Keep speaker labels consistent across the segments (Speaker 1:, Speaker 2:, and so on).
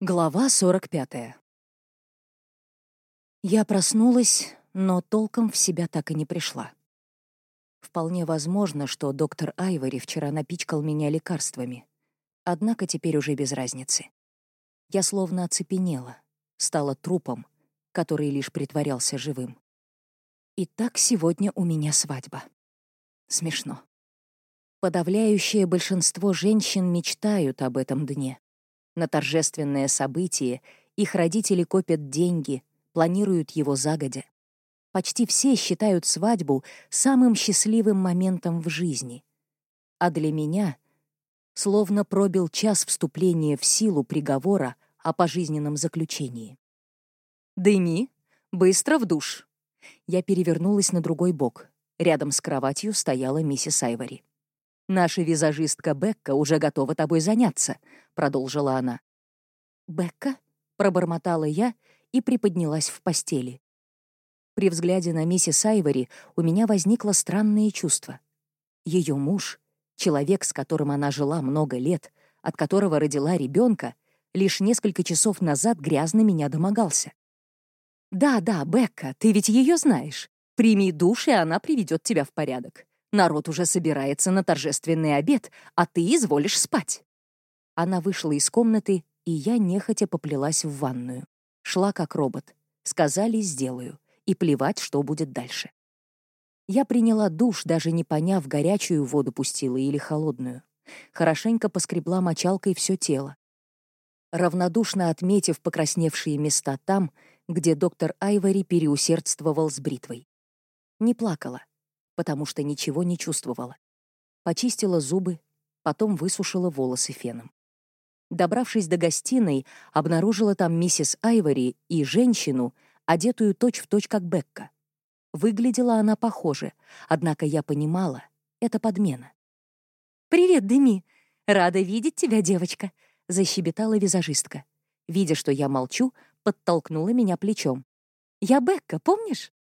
Speaker 1: Глава 45. Я проснулась, но толком в себя так и не пришла. Вполне возможно, что доктор Айвори вчера напичкал меня лекарствами. Однако теперь уже без разницы. Я словно оцепенела, стала трупом, который лишь притворялся живым. И так сегодня у меня свадьба. Смешно. Подавляющее большинство женщин мечтают об этом дне. На торжественное событие их родители копят деньги, планируют его загодя. Почти все считают свадьбу самым счастливым моментом в жизни. А для меня словно пробил час вступления в силу приговора о пожизненном заключении. «Дыми, быстро в душ!» Я перевернулась на другой бок. Рядом с кроватью стояла миссис Айвори. «Наша визажистка Бекка уже готова тобой заняться», — продолжила она. «Бекка?» — пробормотала я и приподнялась в постели. При взгляде на миссис Айвори у меня возникло странное чувство. Ее муж, человек, с которым она жила много лет, от которого родила ребенка, лишь несколько часов назад грязно меня домогался. «Да, да, Бекка, ты ведь ее знаешь. Прими душ, и она приведет тебя в порядок. Народ уже собирается на торжественный обед, а ты изволишь спать». Она вышла из комнаты, и я нехотя поплелась в ванную. Шла как робот. Сказали — сделаю. И плевать, что будет дальше. Я приняла душ, даже не поняв, горячую воду пустила или холодную. Хорошенько поскребла мочалкой все тело. Равнодушно отметив покрасневшие места там, где доктор Айвори переусердствовал с бритвой. Не плакала потому что ничего не чувствовала. Почистила зубы, потом высушила волосы феном. Добравшись до гостиной, обнаружила там миссис Айвори и женщину, одетую точь-в-точь точь как Бекка. Выглядела она похоже, однако я понимала, это подмена. «Привет, Деми! Рада видеть тебя, девочка!» — защебетала визажистка. Видя, что я молчу, подтолкнула меня плечом. «Я Бекка, помнишь?»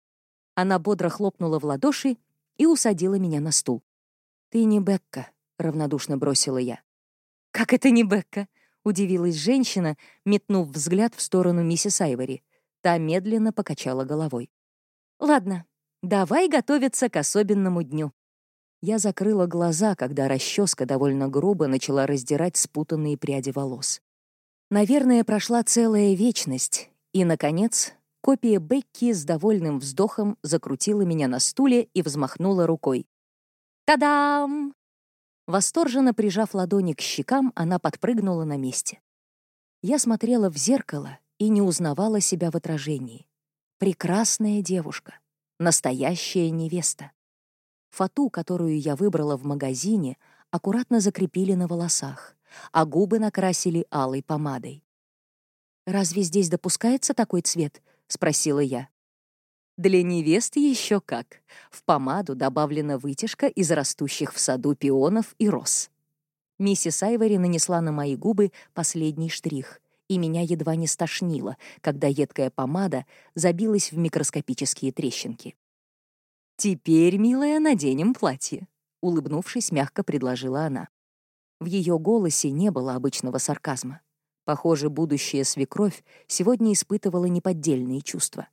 Speaker 1: Она бодро хлопнула в ладоши и усадила меня на стул. «Ты не Бекка», — равнодушно бросила я. «Как это не Бекка?» — удивилась женщина, метнув взгляд в сторону миссис Айвори. Та медленно покачала головой. «Ладно, давай готовиться к особенному дню». Я закрыла глаза, когда расческа довольно грубо начала раздирать спутанные пряди волос. Наверное, прошла целая вечность, и, наконец, Копия Бекки с довольным вздохом закрутила меня на стуле и взмахнула рукой. «Та-дам!» Восторженно прижав ладони к щекам, она подпрыгнула на месте. Я смотрела в зеркало и не узнавала себя в отражении. Прекрасная девушка, настоящая невеста. Фату, которую я выбрала в магазине, аккуратно закрепили на волосах, а губы накрасили алой помадой. «Разве здесь допускается такой цвет?» — спросила я. Для невест еще как. В помаду добавлена вытяжка из растущих в саду пионов и роз. Миссис Айвори нанесла на мои губы последний штрих, и меня едва не стошнило, когда едкая помада забилась в микроскопические трещинки. «Теперь, милая, наденем платье», — улыбнувшись, мягко предложила она. В ее голосе не было обычного сарказма. Похоже, будущая свекровь сегодня испытывала неподдельные чувства.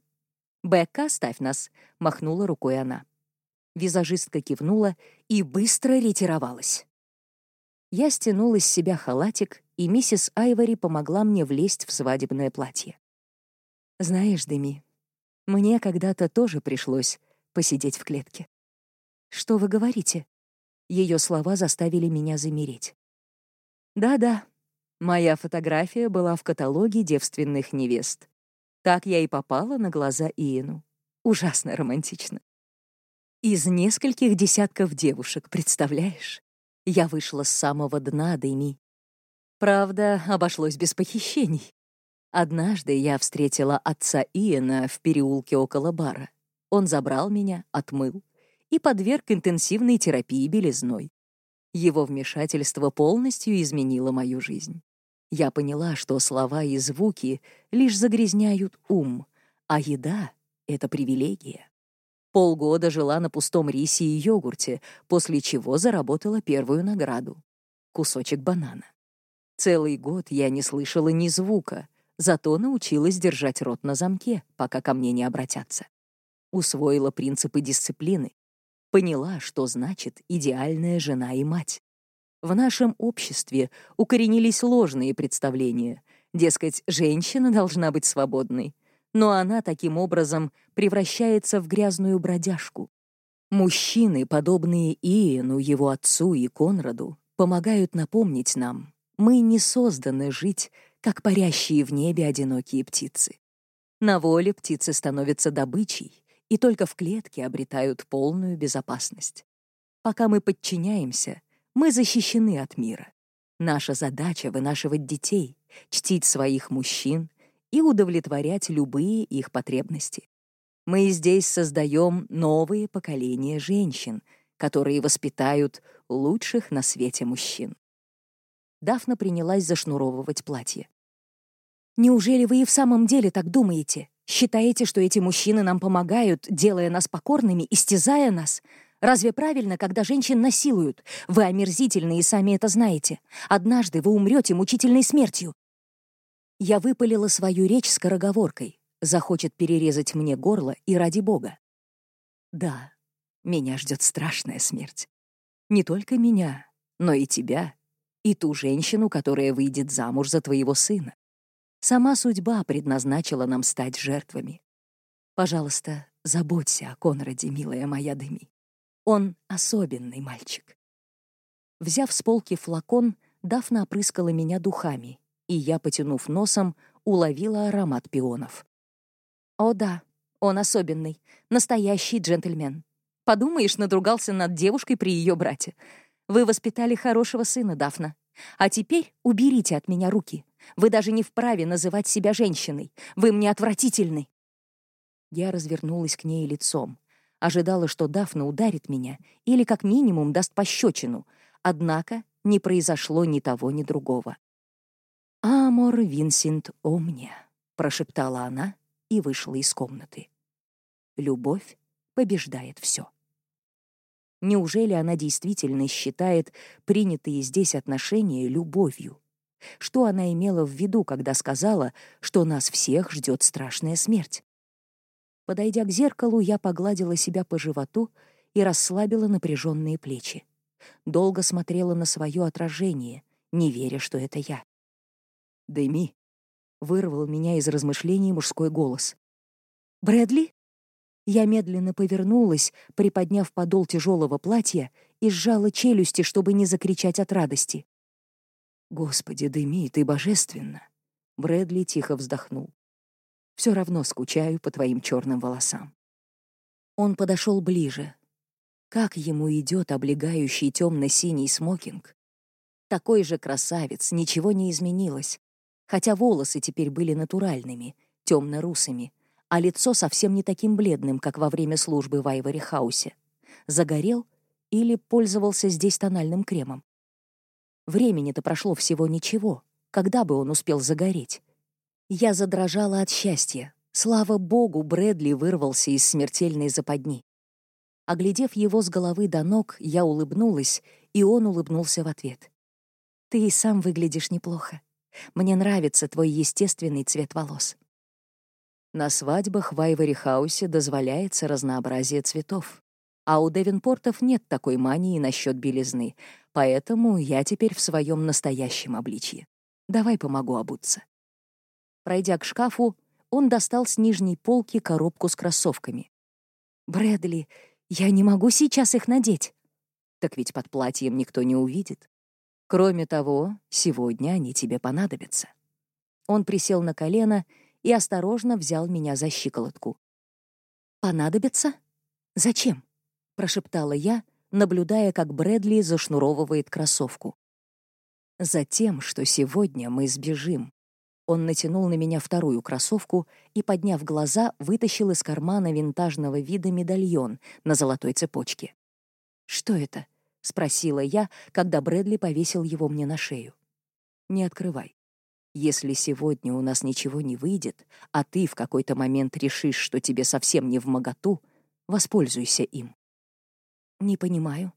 Speaker 1: «Бекка, оставь нас», — махнула рукой она. Визажистка кивнула и быстро ретировалась. Я стянула с себя халатик, и миссис Айвори помогла мне влезть в свадебное платье. «Знаешь, Деми, мне когда-то тоже пришлось посидеть в клетке». «Что вы говорите?» Ее слова заставили меня замереть. «Да-да, Моя фотография была в каталоге девственных невест. Так я и попала на глаза Иену. Ужасно романтично. Из нескольких десятков девушек, представляешь? Я вышла с самого дна Дэми. Правда, обошлось без похищений. Однажды я встретила отца Иена в переулке около бара. Он забрал меня, отмыл и подверг интенсивной терапии белизной. Его вмешательство полностью изменило мою жизнь. Я поняла, что слова и звуки лишь загрязняют ум, а еда — это привилегия. Полгода жила на пустом рисе и йогурте, после чего заработала первую награду — кусочек банана. Целый год я не слышала ни звука, зато научилась держать рот на замке, пока ко мне не обратятся. Усвоила принципы дисциплины, поняла, что значит идеальная жена и мать. В нашем обществе укоренились ложные представления. Дескать, женщина должна быть свободной, но она таким образом превращается в грязную бродяжку. Мужчины, подобные Иену, его отцу и Конраду, помогают напомнить нам, мы не созданы жить, как парящие в небе одинокие птицы. На воле птицы становятся добычей и только в клетке обретают полную безопасность. Пока мы подчиняемся, мы защищены от мира. Наша задача — вынашивать детей, чтить своих мужчин и удовлетворять любые их потребности. Мы здесь создаем новые поколения женщин, которые воспитают лучших на свете мужчин. Дафна принялась зашнуровывать платье. «Неужели вы и в самом деле так думаете? Считаете, что эти мужчины нам помогают, делая нас покорными, истязая нас? Разве правильно, когда женщин насилуют? Вы омерзительны и сами это знаете. Однажды вы умрете мучительной смертью. Я выпалила свою речь скороговоркой. Захочет перерезать мне горло и ради бога. Да, меня ждет страшная смерть. Не только меня, но и тебя, и ту женщину, которая выйдет замуж за твоего сына. Сама судьба предназначила нам стать жертвами. Пожалуйста, заботься о Конраде, милая моя Деми. Он особенный мальчик. Взяв с полки флакон, Дафна опрыскала меня духами, и я, потянув носом, уловила аромат пионов. «О да, он особенный, настоящий джентльмен. Подумаешь, надругался над девушкой при ее брате. Вы воспитали хорошего сына, Дафна. А теперь уберите от меня руки. Вы даже не вправе называть себя женщиной. Вы мне отвратительны». Я развернулась к ней лицом. Ожидала, что Дафна ударит меня или как минимум даст пощечину. Однако не произошло ни того, ни другого. «Амор Винсент Омния», — прошептала она и вышла из комнаты. Любовь побеждает все. Неужели она действительно считает принятые здесь отношения любовью? Что она имела в виду, когда сказала, что нас всех ждет страшная смерть? Подойдя к зеркалу, я погладила себя по животу и расслабила напряженные плечи. Долго смотрела на свое отражение, не веря, что это я. Дэми!» — вырвал меня из размышлений мужской голос. «Брэдли?» Я медленно повернулась, приподняв подол тяжелого платья и сжала челюсти, чтобы не закричать от радости. «Господи, Дэми, ты божественна!» Брэдли тихо вздохнул. «Все равно скучаю по твоим черным волосам». Он подошел ближе. Как ему идет облегающий темно-синий смокинг? Такой же красавец, ничего не изменилось хотя волосы теперь были натуральными, темно-русыми, а лицо совсем не таким бледным, как во время службы в Айвори-хаусе. Загорел или пользовался здесь тональным кремом. Времени-то прошло всего ничего. Когда бы он успел загореть? Я задрожала от счастья. Слава богу, Брэдли вырвался из смертельной западни. Оглядев его с головы до ног, я улыбнулась, и он улыбнулся в ответ. «Ты и сам выглядишь неплохо. Мне нравится твой естественный цвет волос. На свадьбах в Айвори-хаусе дозволяется разнообразие цветов. А у Девинпортов нет такой мании насчет белизны, поэтому я теперь в своем настоящем обличье. Давай помогу обуться. Пройдя к шкафу, он достал с нижней полки коробку с кроссовками. «Брэдли, я не могу сейчас их надеть». Так ведь под платьем никто не увидит. Кроме того, сегодня они тебе понадобятся». Он присел на колено и осторожно взял меня за щиколотку. «Понадобится? Зачем?» — прошептала я, наблюдая, как Брэдли зашнуровывает кроссовку. «Затем, что сегодня мы сбежим». Он натянул на меня вторую кроссовку и, подняв глаза, вытащил из кармана винтажного вида медальон на золотой цепочке. «Что это?» — спросила я, когда Брэдли повесил его мне на шею. «Не открывай. Если сегодня у нас ничего не выйдет, а ты в какой-то момент решишь, что тебе совсем не в моготу, воспользуйся им». «Не понимаю».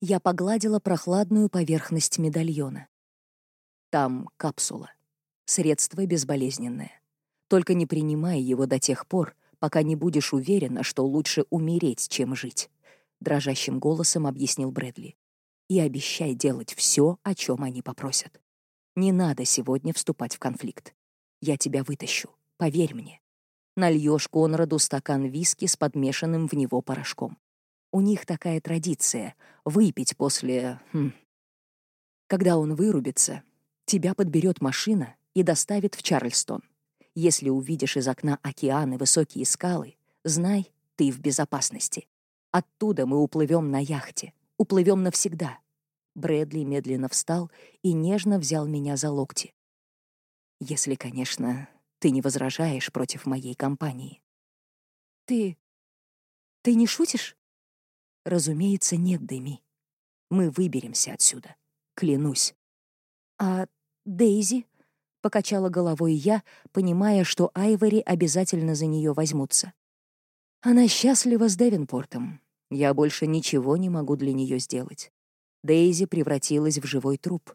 Speaker 1: Я погладила прохладную поверхность медальона. Там капсула. Средство безболезненное. Только не принимай его до тех пор, пока не будешь уверена, что лучше умереть, чем жить», — дрожащим голосом объяснил Брэдли. «И обещай делать все, о чем они попросят. Не надо сегодня вступать в конфликт. Я тебя вытащу, поверь мне. Нальешь Конраду стакан виски с подмешанным в него порошком. У них такая традиция — выпить после... Хм. Когда он вырубится, тебя подберет машина и доставит в Чарльстон. Если увидишь из окна океан и высокие скалы, знай, ты в безопасности. Оттуда мы уплывем на яхте, уплывем навсегда. Брэдли медленно встал и нежно взял меня за локти. Если, конечно, ты не возражаешь против моей компании. Ты... ты не шутишь? Разумеется, нет, Дэми. Мы выберемся отсюда. Клянусь. А Дейзи? Покачала головой я, понимая, что Айвори обязательно за нее возьмутся. Она счастлива с Девинпортом. Я больше ничего не могу для нее сделать. Дейзи превратилась в живой труп.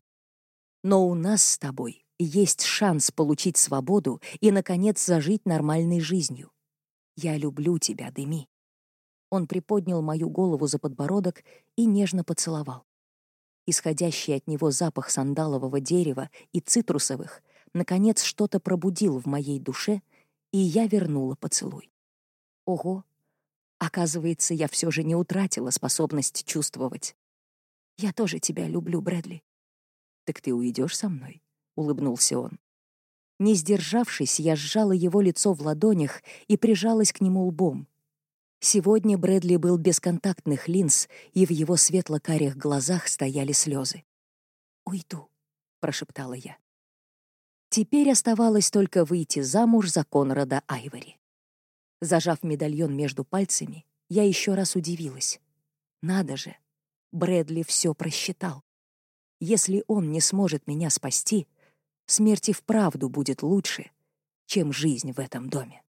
Speaker 1: Но у нас с тобой есть шанс получить свободу и, наконец, зажить нормальной жизнью. Я люблю тебя, Деми. Он приподнял мою голову за подбородок и нежно поцеловал. Исходящий от него запах сандалового дерева и цитрусовых наконец что-то пробудил в моей душе, и я вернула поцелуй. Ого! Оказывается, я все же не утратила способность чувствовать. Я тоже тебя люблю, Брэдли. Так ты уйдешь со мной? Улыбнулся он. Не сдержавшись, я сжала его лицо в ладонях и прижалась к нему лбом. Сегодня Брэдли был без контактных линз, и в его светло-карих глазах стояли слезы. «Уйду», — прошептала я. Теперь оставалось только выйти замуж за Конрада Айвори. Зажав медальон между пальцами, я еще раз удивилась. Надо же, Брэдли все просчитал. Если он не сможет меня спасти, смерть и вправду будет лучше, чем жизнь в этом доме.